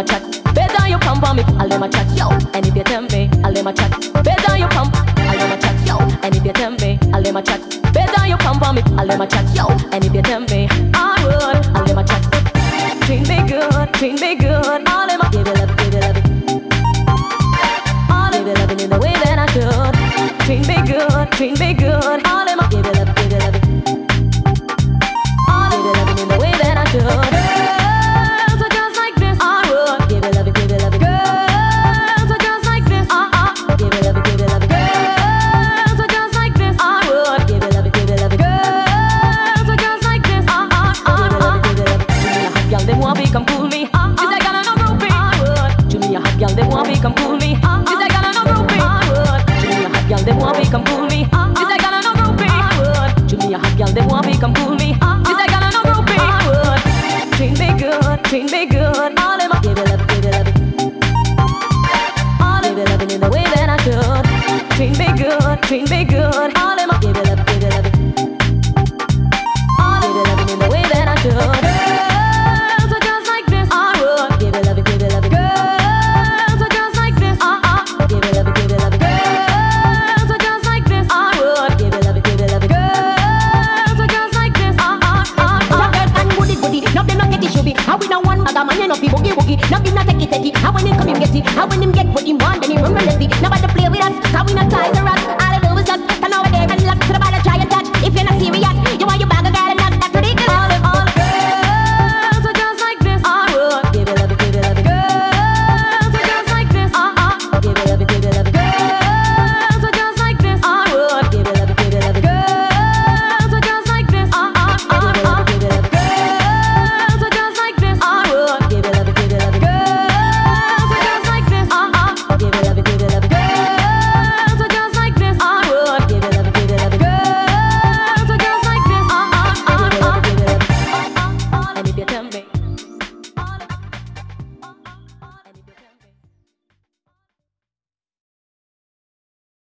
my chat. Better you come for me. I'll let my chat, yo. And if you tell me, I'll let my chat. Better you come. I'll let my chat, yo. And if you tell me, I'll let my chat. Better you come for me. I'll let my chat, yo. And if you tell me, I would. I'll let my chat. Treat me good, treat me good. Girl, they want me come cool me. This I no groupie. I would. Jimmy a hot girl, they want me come cool me. This I got no groupie. I would. Jimmy a hot girl, they want me come cool me. This I no groupie. I would. Treat me good, treat me good. All in my give it love, give it love. All give it loving in the way that I should. Treat me good, treat me good. It should How we now one of man, you know fi boogie woogie. Now be not take it take it. How when him come him get it. How when him get what him want, then he run give it